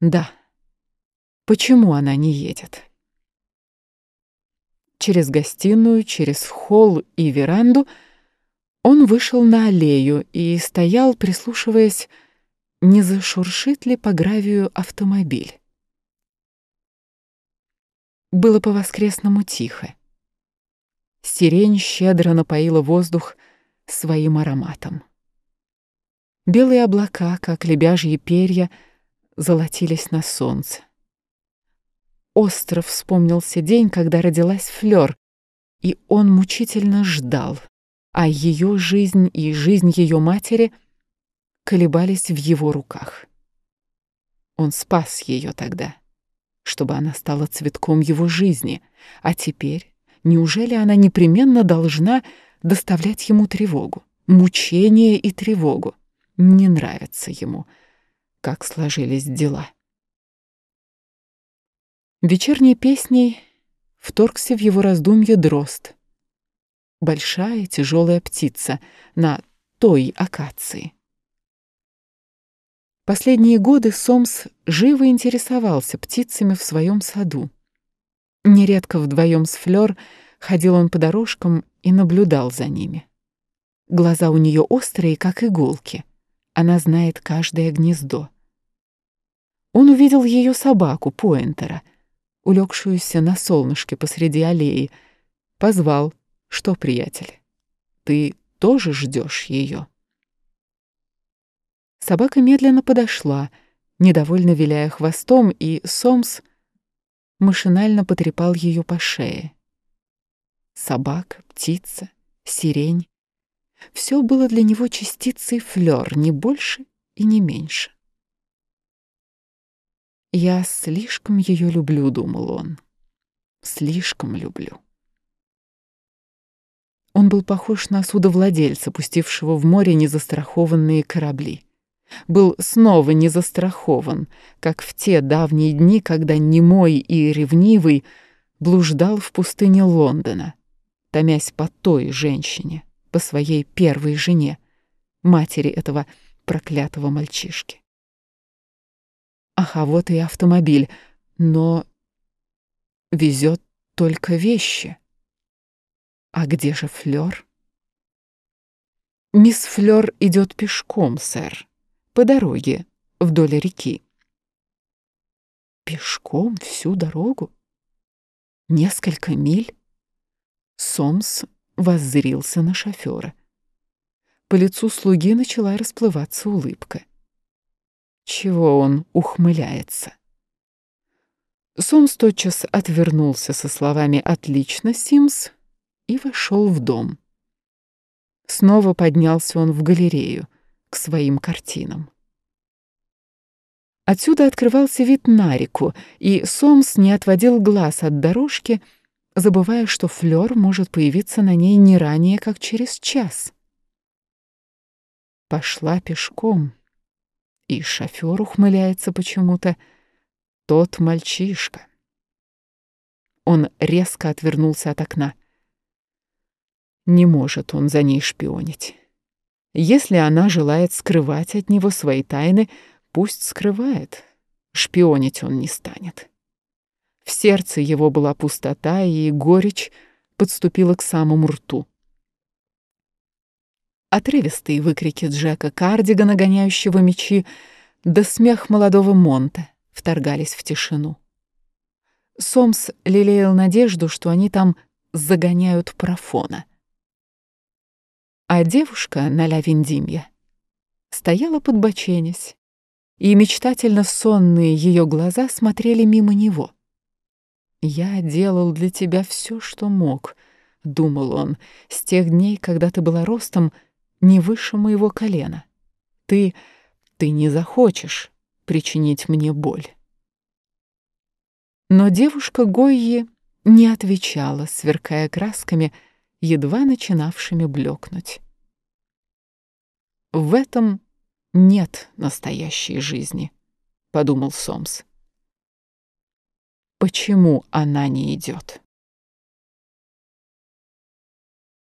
Да. Почему она не едет? Через гостиную, через холл и веранду он вышел на аллею и стоял, прислушиваясь, не зашуршит ли по гравию автомобиль. Было по-воскресному тихо. Сирень щедро напоила воздух своим ароматом. Белые облака, как лебяжьи перья, золотились на солнце. Остров вспомнился день, когда родилась Флёр, и он мучительно ждал, а ее жизнь и жизнь ее матери колебались в его руках. Он спас ее тогда, чтобы она стала цветком его жизни, а теперь неужели она непременно должна доставлять ему тревогу, мучение и тревогу? Не нравится ему, как сложились дела. Вечерней песней вторгся в его раздумье дрозд. Большая тяжелая птица на той акации. Последние годы Сомс живо интересовался птицами в своем саду. Нередко вдвоем с Флёр ходил он по дорожкам и наблюдал за ними. Глаза у нее острые, как иголки. Она знает каждое гнездо. Он увидел ее собаку, Пуэнтера, улегшуюся на солнышке посреди аллеи. Позвал. «Что, приятель, ты тоже ждешь ее?» Собака медленно подошла, недовольно виляя хвостом, и Сомс машинально потрепал ее по шее. Собака, птица, сирень все было для него частицей флёр, не больше и не меньше. «Я слишком ее люблю», — думал он. «Слишком люблю». Он был похож на судовладельца, пустившего в море незастрахованные корабли. Был снова незастрахован, как в те давние дни, когда немой и ревнивый блуждал в пустыне Лондона, томясь по той женщине по своей первой жене, матери этого проклятого мальчишки. Ах, а вот и автомобиль, но везет только вещи. А где же Флёр? Мисс Флёр идет пешком, сэр, по дороге вдоль реки. Пешком всю дорогу? Несколько миль? Сомс воззрился на шофера. По лицу слуги начала расплываться улыбка. Чего он ухмыляется? Сомс тотчас отвернулся со словами «Отлично, Симс» и вошел в дом. Снова поднялся он в галерею к своим картинам. Отсюда открывался вид на реку, и Сомс не отводил глаз от дорожки, забывая, что флёр может появиться на ней не ранее, как через час. Пошла пешком, и шофёр ухмыляется почему-то. Тот мальчишка. Он резко отвернулся от окна. Не может он за ней шпионить. Если она желает скрывать от него свои тайны, пусть скрывает. Шпионить он не станет. В сердце его была пустота, и горечь подступила к самому рту. Отрывистые выкрики Джека Кардигана, гоняющего мечи, да смех молодого Монта вторгались в тишину. Сомс лелеял надежду, что они там загоняют профона. А девушка на ля Виндимья стояла под боченясь, и мечтательно сонные ее глаза смотрели мимо него — «Я делал для тебя все, что мог», — думал он, «с тех дней, когда ты была ростом не выше моего колена. Ты... ты не захочешь причинить мне боль». Но девушка Гойи не отвечала, сверкая красками, едва начинавшими блекнуть. «В этом нет настоящей жизни», — подумал Сомс. Почему она не идет?